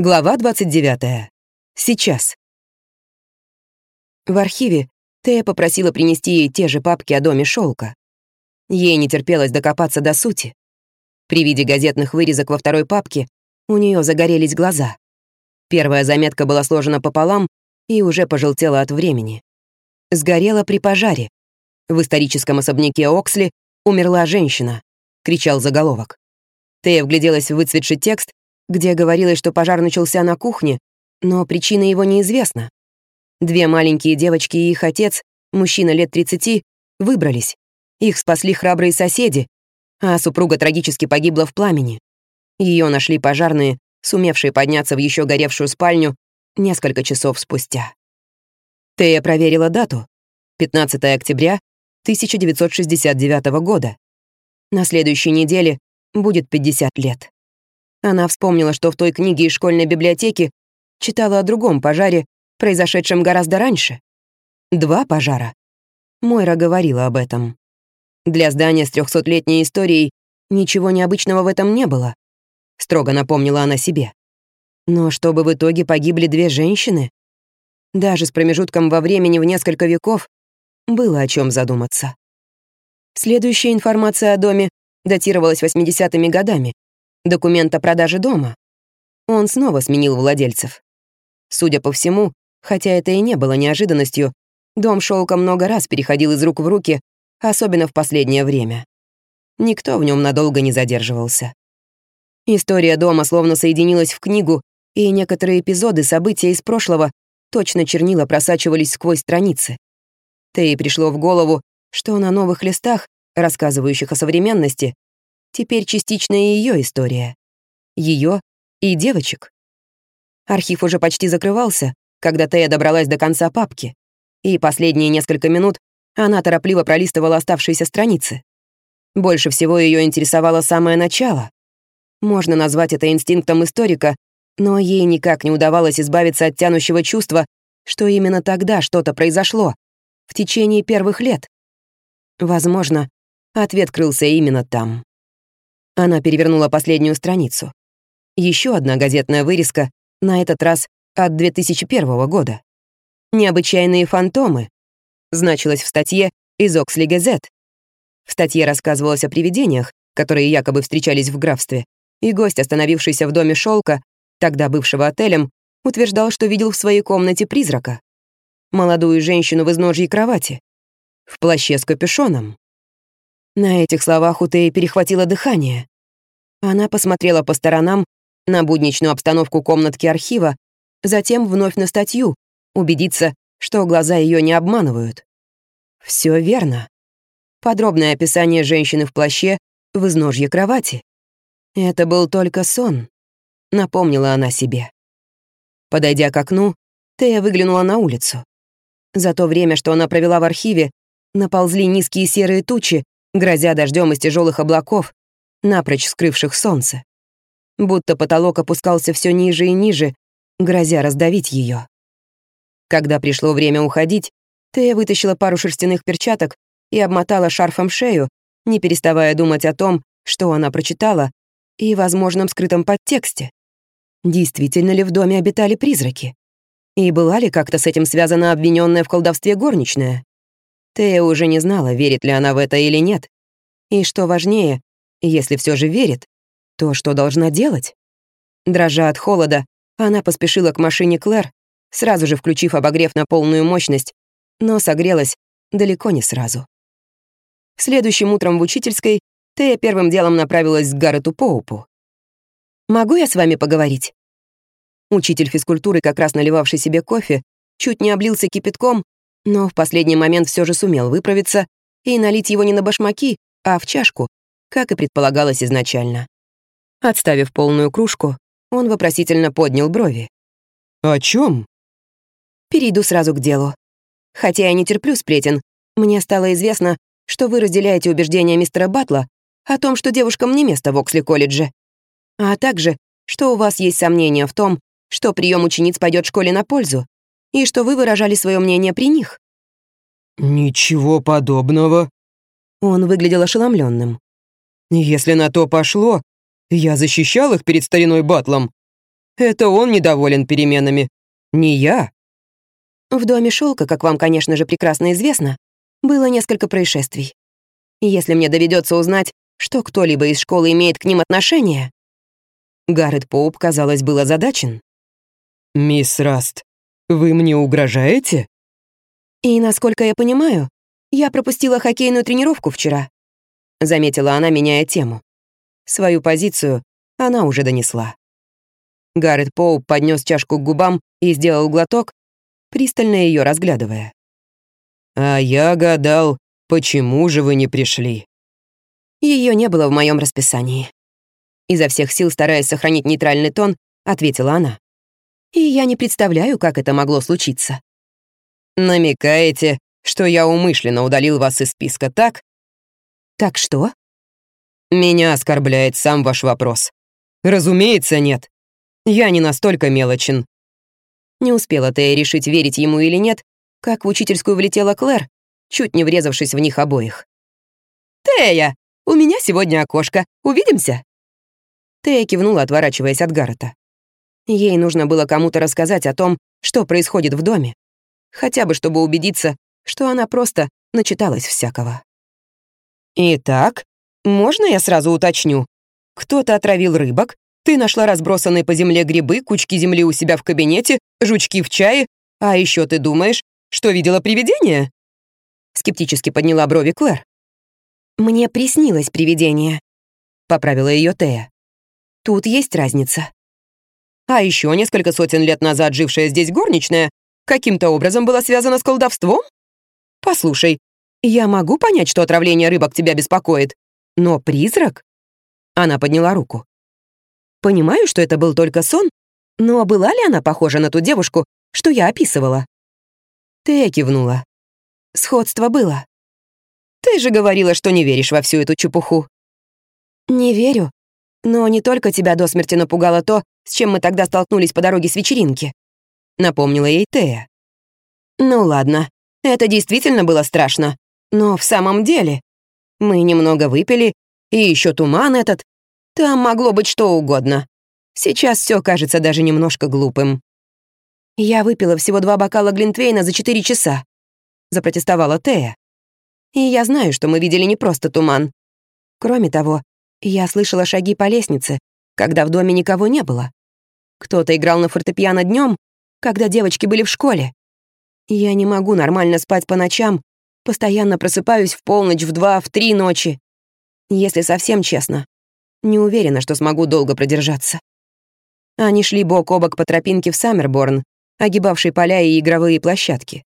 Глава 29. Сейчас. В архиве Тея попросила принести ей те же папки о доме шелка. Ей не терпелось докопаться до сути. При виде газетных вырезок во второй папке у нее загорелись глаза. Первая заметка была сложена пополам и уже пожелтела от времени. Сгорела при пожаре. В историческом особняке Оксли умерла женщина, кричал заголовок. Тея вгляделась в выцветший текст где говорилось, что пожар начался на кухне, но причина его неизвестна. Две маленькие девочки и их отец, мужчина лет 30, выбрались. Их спасли храбрые соседи, а супруга трагически погибла в пламени. Ее нашли пожарные, сумевшие подняться в еще горевшую спальню несколько часов спустя. Тея проверила дату — 15 октября 1969 года. На следующей неделе будет 50 лет. Она вспомнила, что в той книге из школьной библиотеки читала о другом пожаре, произошедшем гораздо раньше. Два пожара. Мойра говорила об этом. Для здания с трехсотлетней историей ничего необычного в этом не было, строго напомнила она себе. Но чтобы в итоге погибли две женщины, даже с промежутком во времени в несколько веков, было о чем задуматься. Следующая информация о доме датировалась 80-ми годами, документ о продаже дома. Он снова сменил владельцев. Судя по всему, хотя это и не было неожиданностью, дом шелка много раз переходил из рук в руки, особенно в последнее время. Никто в нем надолго не задерживался. История дома словно соединилась в книгу, и некоторые эпизоды, события из прошлого точно чернила просачивались сквозь страницы. Тей пришло в голову, что на новых листах, рассказывающих о современности, Теперь частично и ее история. Ее и девочек. Архив уже почти закрывался, когда Тея добралась до конца папки, и последние несколько минут она торопливо пролистывала оставшиеся страницы. Больше всего ее интересовало самое начало. Можно назвать это инстинктом историка, но ей никак не удавалось избавиться от тянущего чувства, что именно тогда что-то произошло, в течение первых лет. Возможно, ответ крылся именно там. Она перевернула последнюю страницу. Еще одна газетная вырезка, на этот раз от 2001 года. «Необычайные фантомы» значилось в статье из Оксли Газет. В статье рассказывалось о привидениях, которые якобы встречались в графстве, и гость, остановившийся в доме Шелка, тогда бывшего отелем, утверждал, что видел в своей комнате призрака. Молодую женщину в изножьей кровати. В плаще с капюшоном. На этих словах у Теи перехватило дыхание. Она посмотрела по сторонам, на будничную обстановку комнатки архива, затем вновь на статью, убедиться, что глаза ее не обманывают. Все верно. Подробное описание женщины в плаще в изножье кровати. Это был только сон, напомнила она себе. Подойдя к окну, Тея выглянула на улицу. За то время, что она провела в архиве, наползли низкие серые тучи, грозя дождем из тяжелых облаков, напрочь скрывших солнце. Будто потолок опускался все ниже и ниже, грозя раздавить ее. Когда пришло время уходить, Тея вытащила пару шерстяных перчаток и обмотала шарфом шею, не переставая думать о том, что она прочитала, и возможном скрытом подтексте. Действительно ли в доме обитали призраки? И была ли как-то с этим связана обвиненная в колдовстве горничная? Тея уже не знала, верит ли она в это или нет. И что важнее, если все же верит, то что должна делать? Дрожа от холода, она поспешила к машине Клэр, сразу же включив обогрев на полную мощность, но согрелась далеко не сразу. Следующим утром в учительской Тея первым делом направилась к Гаррету Поупу. «Могу я с вами поговорить?» Учитель физкультуры, как раз наливавший себе кофе, чуть не облился кипятком но в последний момент все же сумел выправиться и налить его не на башмаки, а в чашку, как и предполагалось изначально. Отставив полную кружку, он вопросительно поднял брови. «О чем? «Перейду сразу к делу. Хотя я не терплю сплетен, мне стало известно, что вы разделяете убеждения мистера Батла о том, что девушкам не место в Оксли-колледже, а также, что у вас есть сомнения в том, что прием учениц пойдет школе на пользу, и что вы выражали свое мнение при них». «Ничего подобного». Он выглядел ошеломленным. «Если на то пошло, я защищал их перед стариной Батлом. Это он недоволен переменами, не я. В доме шелка, как вам, конечно же, прекрасно известно, было несколько происшествий. Если мне доведется узнать, что кто-либо из школы имеет к ним отношение... Гаррет Поуп, казалось, был озадачен. «Мисс Раст, вы мне угрожаете?» «И, насколько я понимаю, я пропустила хоккейную тренировку вчера», заметила она, меняя тему. Свою позицию она уже донесла. Гаррет Поуп поднес чашку к губам и сделал глоток, пристально ее разглядывая. «А я гадал, почему же вы не пришли?» Ее не было в моем расписании. Изо всех сил, стараясь сохранить нейтральный тон, ответила она. И я не представляю, как это могло случиться. «Намекаете, что я умышленно удалил вас из списка, так?» «Так что?» «Меня оскорбляет сам ваш вопрос. Разумеется, нет. Я не настолько мелочен». Не успела Тея решить, верить ему или нет, как в учительскую влетела Клэр, чуть не врезавшись в них обоих. «Тея, у меня сегодня окошко. Увидимся?» Тея кивнула, отворачиваясь от Гаррета. Ей нужно было кому-то рассказать о том, что происходит в доме. Хотя бы, чтобы убедиться, что она просто начиталась всякого. «Итак, можно я сразу уточню? Кто-то отравил рыбок, ты нашла разбросанные по земле грибы, кучки земли у себя в кабинете, жучки в чае, а еще ты думаешь, что видела привидение?» Скептически подняла брови Клэр. «Мне приснилось привидение», — поправила ее Тея. «Тут есть разница». А еще несколько сотен лет назад жившая здесь горничная каким-то образом была связана с колдовством? Послушай, я могу понять, что отравление рыбок тебя беспокоит, но призрак? Она подняла руку. Понимаю, что это был только сон, но была ли она похожа на ту девушку, что я описывала? Ты кивнула. Сходство было. Ты же говорила, что не веришь во всю эту чепуху. Не верю. Но не только тебя до смерти напугало то, с чем мы тогда столкнулись по дороге с вечеринки. Напомнила ей Тея. Ну ладно, это действительно было страшно. Но в самом деле... Мы немного выпили, и еще туман этот. Там могло быть что угодно. Сейчас все кажется даже немножко глупым. Я выпила всего два бокала Глинтвейна за четыре часа, запротестовала Тея. И я знаю, что мы видели не просто туман. Кроме того, я слышала шаги по лестнице, когда в доме никого не было. Кто-то играл на фортепиано днем, когда девочки были в школе. Я не могу нормально спать по ночам, постоянно просыпаюсь в полночь, в два, в три ночи. Если совсем честно, не уверена, что смогу долго продержаться. Они шли бок о бок по тропинке в Саммерборн, огибавшей поля и игровые площадки.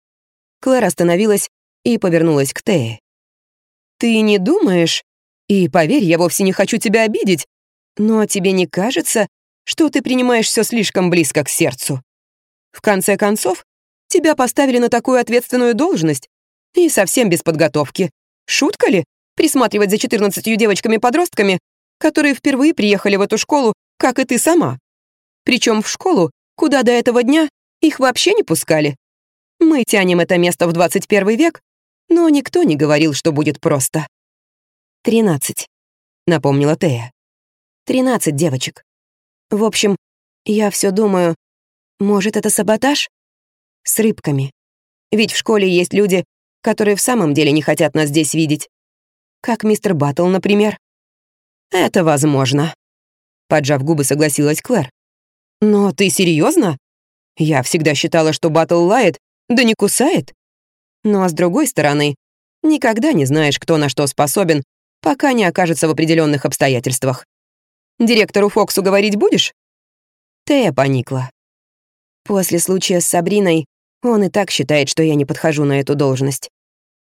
Клэр остановилась и повернулась к Тее. «Ты не думаешь, и поверь, я вовсе не хочу тебя обидеть, но тебе не кажется, что ты принимаешь все слишком близко к сердцу? В конце концов, тебя поставили на такую ответственную должность, и совсем без подготовки. Шутка ли присматривать за 14 девочками-подростками, которые впервые приехали в эту школу, как и ты сама? Причем в школу, куда до этого дня их вообще не пускали. Мы тянем это место в 21 век, но никто не говорил, что будет просто. «Тринадцать», — напомнила Тея. «Тринадцать девочек. В общем, я все думаю, может, это саботаж? С рыбками. Ведь в школе есть люди, которые в самом деле не хотят нас здесь видеть. Как мистер Баттл, например. Это возможно. Поджав губы, согласилась Клэр. Но ты серьезно? Я всегда считала, что Баттл лает, да не кусает. Но с другой стороны, никогда не знаешь, кто на что способен, пока не окажется в определенных обстоятельствах. Директору Фоксу говорить будешь?» Тея поникла. После случая с Сабриной он и так считает, что я не подхожу на эту должность.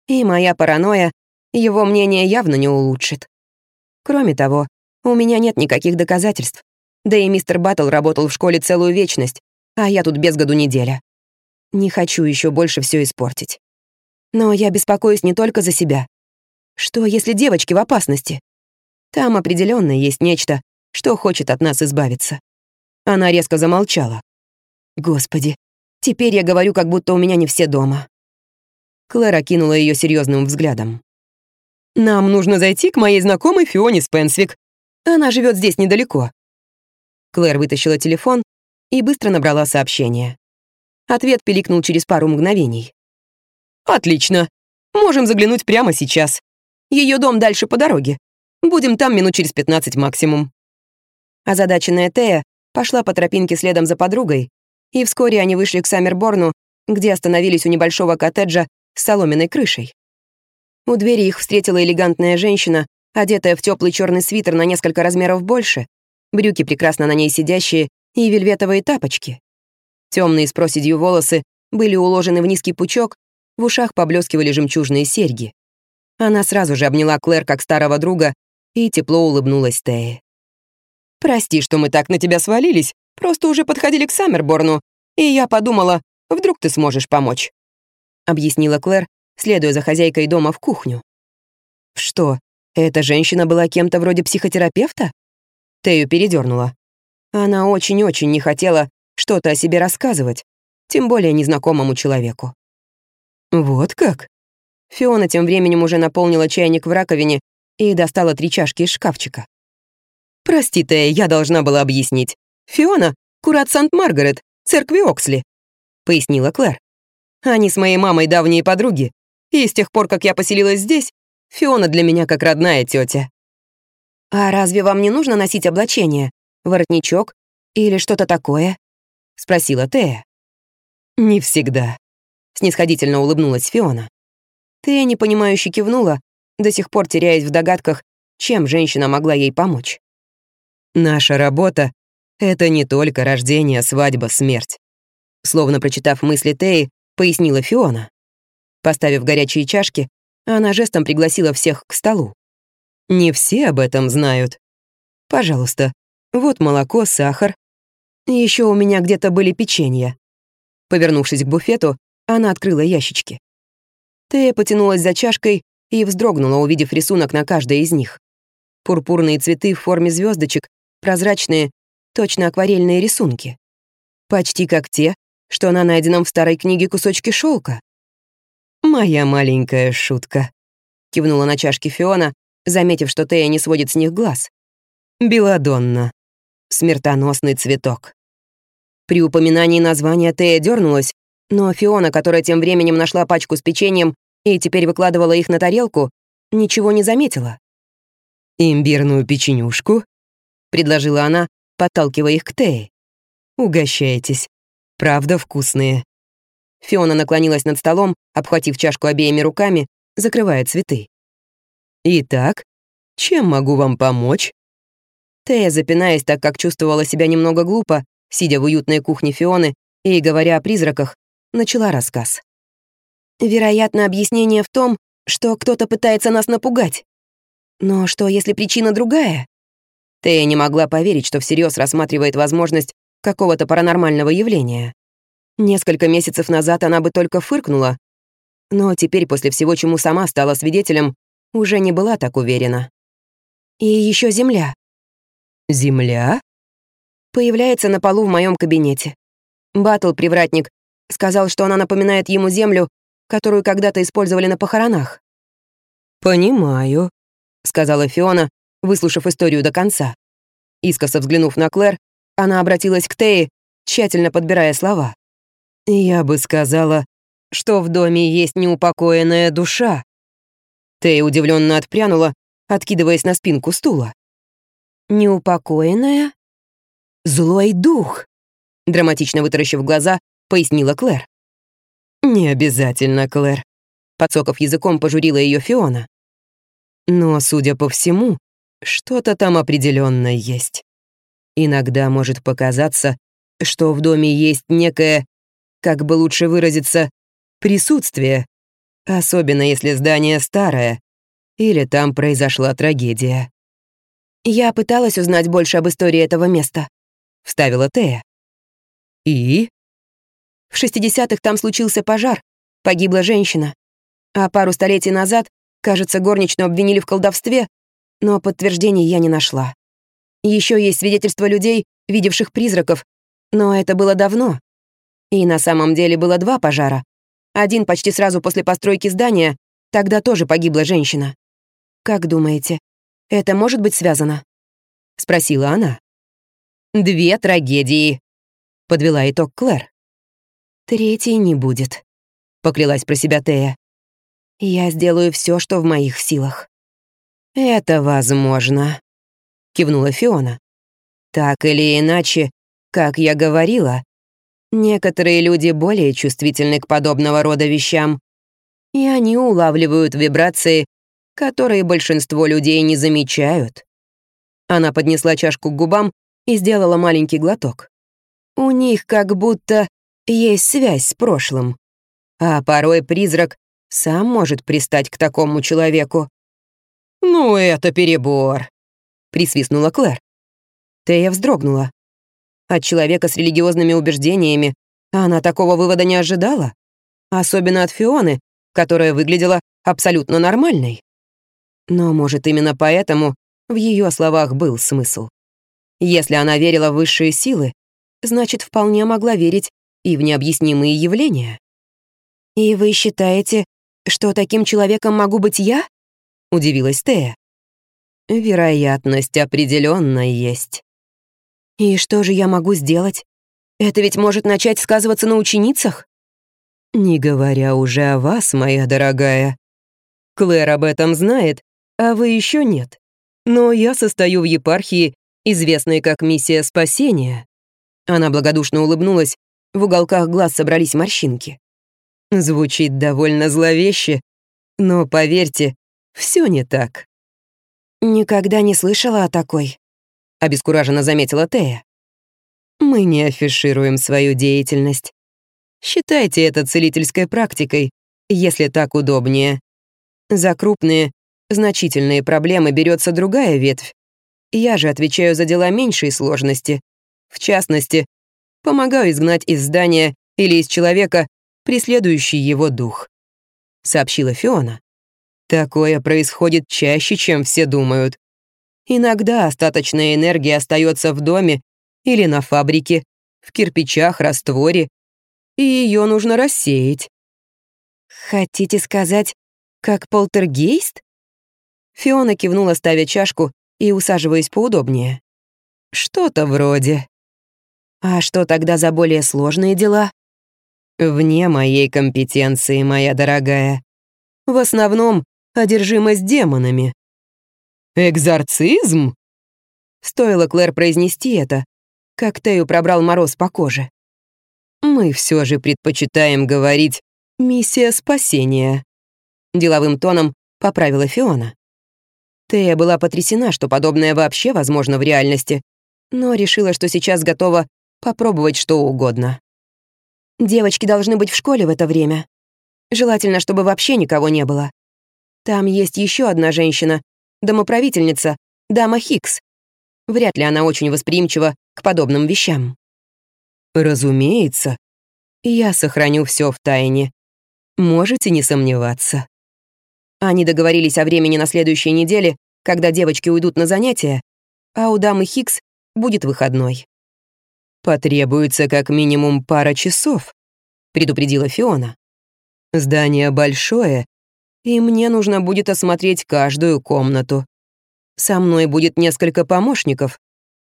И моя паранойя его мнение явно не улучшит. Кроме того, у меня нет никаких доказательств. Да и мистер Баттл работал в школе целую вечность, а я тут без году неделя. Не хочу еще больше все испортить. Но я беспокоюсь не только за себя. Что, если девочки в опасности? Там определенно есть нечто, что хочет от нас избавиться. Она резко замолчала. Господи, теперь я говорю, как будто у меня не все дома. Клэр окинула ее серьезным взглядом. «Нам нужно зайти к моей знакомой Фионе Спенсвик. Она живет здесь недалеко». Клэр вытащила телефон и быстро набрала сообщение. Ответ пиликнул через пару мгновений. «Отлично. Можем заглянуть прямо сейчас. Ее дом дальше по дороге. Будем там минут через 15 максимум». Озадаченная Тея пошла по тропинке следом за подругой, и вскоре они вышли к Саммерборну, где остановились у небольшого коттеджа с соломенной крышей. У двери их встретила элегантная женщина, одетая в теплый черный свитер на несколько размеров больше, брюки прекрасно на ней сидящие и вельветовые тапочки. Темные с проседью волосы были уложены в низкий пучок, в ушах поблескивали жемчужные серьги. Она сразу же обняла Клэр как старого друга и тепло улыбнулась Тее. «Прости, что мы так на тебя свалились, просто уже подходили к Саммерборну, и я подумала, вдруг ты сможешь помочь», — объяснила Клэр, следуя за хозяйкой дома в кухню. «Что, эта женщина была кем-то вроде психотерапевта?» Тею передернула. Она очень-очень не хотела что-то о себе рассказывать, тем более незнакомому человеку. «Вот как?» Фиона тем временем уже наполнила чайник в раковине и достала три чашки из шкафчика. «Прости, Тея, я должна была объяснить. Фиона — курат Сант-Маргарет, церкви Оксли», — пояснила Клэр. «Они с моей мамой давние подруги, и с тех пор, как я поселилась здесь, Фиона для меня как родная тетя. «А разве вам не нужно носить облачение? Воротничок или что-то такое?» — спросила Тея. «Не всегда», — снисходительно улыбнулась Фиона. Тея непонимающе кивнула, до сих пор теряясь в догадках, чем женщина могла ей помочь. «Наша работа — это не только рождение, свадьба, смерть», словно прочитав мысли Теи, пояснила Фиона. Поставив горячие чашки, она жестом пригласила всех к столу. «Не все об этом знают. Пожалуйста, вот молоко, сахар. Еще у меня где-то были печенья». Повернувшись к буфету, она открыла ящички. Тея потянулась за чашкой и вздрогнула, увидев рисунок на каждой из них. Пурпурные цветы в форме звездочек, прозрачные, точно акварельные рисунки. Почти как те, что на найденном в старой книге кусочке шелка. «Моя маленькая шутка», — кивнула на чашке Фиона, заметив, что Тея не сводит с них глаз. «Беладонна. Смертоносный цветок». При упоминании названия Тея дернулась, но Фиона, которая тем временем нашла пачку с печеньем и теперь выкладывала их на тарелку, ничего не заметила. «Имбирную печенюшку?» — предложила она, подталкивая их к Тее. «Угощайтесь. Правда вкусные». Фиона наклонилась над столом, обхватив чашку обеими руками, закрывая цветы. «Итак, чем могу вам помочь?» Тея, запинаясь так, как чувствовала себя немного глупо, сидя в уютной кухне Фионы и говоря о призраках, начала рассказ. Вероятно, объяснение в том, что кто-то пытается нас напугать. Но что, если причина другая? Тея не могла поверить, что всерьез рассматривает возможность какого-то паранормального явления. Несколько месяцев назад она бы только фыркнула, но теперь, после всего, чему сама стала свидетелем, уже не была так уверена. И еще земля. Земля? Появляется на полу в моем кабинете. Батл, привратник, сказал, что она напоминает ему землю, которую когда-то использовали на похоронах. «Понимаю», — сказала Фиона, выслушав историю до конца. Искоса взглянув на Клэр, она обратилась к Тее, тщательно подбирая слова. Я бы сказала, что в доме есть неупокоенная душа. Тея удивленно отпрянула, откидываясь на спинку стула. «Неупокоенная?» «Злой дух», — драматично вытаращив глаза, пояснила Клэр. «Не обязательно, Клэр», — подсоков языком пожурила ее Фиона. «Но, судя по всему, что-то там определенно есть. Иногда может показаться, что в доме есть некое как бы лучше выразиться, присутствие, особенно если здание старое или там произошла трагедия. «Я пыталась узнать больше об истории этого места», — вставила Тея. «И?» В 60-х там случился пожар, погибла женщина. А пару столетий назад, кажется, горничную обвинили в колдовстве, но подтверждений я не нашла. Еще есть свидетельства людей, видевших призраков, но это было давно, и на самом деле было два пожара. Один почти сразу после постройки здания, тогда тоже погибла женщина. «Как думаете, это может быть связано?» — спросила она. «Две трагедии», подвела итог Клэр. «Третий не будет», — поклялась про себя Тея. «Я сделаю все, что в моих силах». «Это возможно», — кивнула Фиона. «Так или иначе, как я говорила, некоторые люди более чувствительны к подобного рода вещам, и они улавливают вибрации, которые большинство людей не замечают». Она поднесла чашку к губам и сделала маленький глоток. У них как будто есть связь с прошлым. А порой призрак сам может пристать к такому человеку. «Ну, это перебор», — присвистнула Клэр. Тея вздрогнула. От человека с религиозными убеждениями она такого вывода не ожидала. Особенно от Фионы, которая выглядела абсолютно нормальной. Но, может, именно поэтому в ее словах был смысл. Если она верила в высшие силы, значит, вполне могла верить и в необъяснимые явления. «И вы считаете, что таким человеком могу быть я?» — удивилась Тея. «Вероятность определенно есть». «И что же я могу сделать? Это ведь может начать сказываться на ученицах?» «Не говоря уже о вас, моя дорогая. Клэр об этом знает, а вы еще нет. Но я состою в епархии, известной как миссия спасения. Она благодушно улыбнулась, в уголках глаз собрались морщинки. Звучит довольно зловеще, но поверьте, все не так. «Никогда не слышала о такой», — обескураженно заметила Тея. «Мы не афишируем свою деятельность. Считайте это целительской практикой, если так удобнее. За крупные, значительные проблемы берется другая ветвь. Я же отвечаю за дела меньшей сложности, в частности, помогаю изгнать из здания или из человека преследующий его дух», — сообщила Фиона. «Такое происходит чаще, чем все думают. Иногда остаточная энергия остается в доме или на фабрике, в кирпичах, растворе, и ее нужно рассеять». «Хотите сказать, как полтергейст?» Фиона кивнула, ставя чашку и усаживаясь поудобнее. «Что-то вроде», а что тогда за более сложные дела? Вне моей компетенции, моя дорогая. В основном одержимость демонами. Экзорцизм? Стоило Клэр произнести это, как Тею пробрал мороз по коже. Мы все же предпочитаем говорить «миссия спасения», — деловым тоном поправила Фиона. Тея была потрясена, что подобное вообще возможно в реальности, но решила, что сейчас готова попробовать что угодно. Девочки должны быть в школе в это время. Желательно, чтобы вообще никого не было. Там есть еще одна женщина, домоправительница, дама Хикс. Вряд ли она очень восприимчива к подобным вещам. Разумеется, я сохраню все в тайне. Можете не сомневаться. Они договорились о времени на следующей неделе, когда девочки уйдут на занятия, а у дамы Хикс будет выходной. «Потребуется как минимум пара часов», — предупредила Фиона. «Здание большое, и мне нужно будет осмотреть каждую комнату. Со мной будет несколько помощников.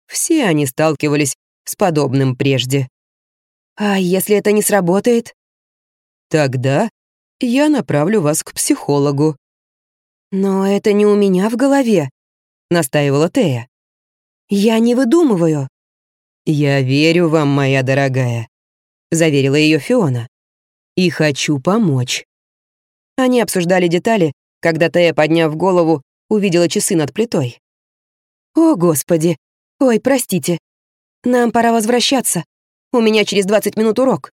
Все они сталкивались с подобным прежде». «А если это не сработает?» «Тогда я направлю вас к психологу». «Но это не у меня в голове», — настаивала Тея. «Я не выдумываю». «Я верю вам, моя дорогая», — заверила ее Фиона. «И хочу помочь». Они обсуждали детали, когда Тея, подняв голову, увидела часы над плитой. «О, Господи! Ой, простите. Нам пора возвращаться. У меня через 20 минут урок».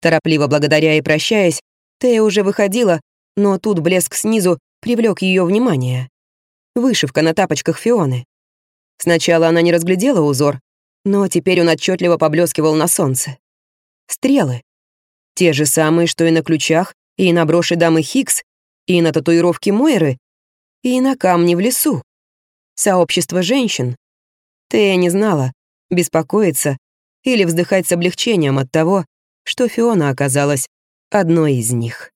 Торопливо благодаря и прощаясь, Тея уже выходила, но тут блеск снизу привлек ее внимание. Вышивка на тапочках Фионы. Сначала она не разглядела узор, но теперь он отчетливо поблескивал на солнце. Стрелы. Те же самые, что и на ключах, и на броши дамы Хикс, и на татуировке Мойры, и на камне в лесу. Сообщество женщин. Тея не знала, беспокоиться или вздыхать с облегчением от того, что Фиона оказалась одной из них.